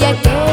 やけ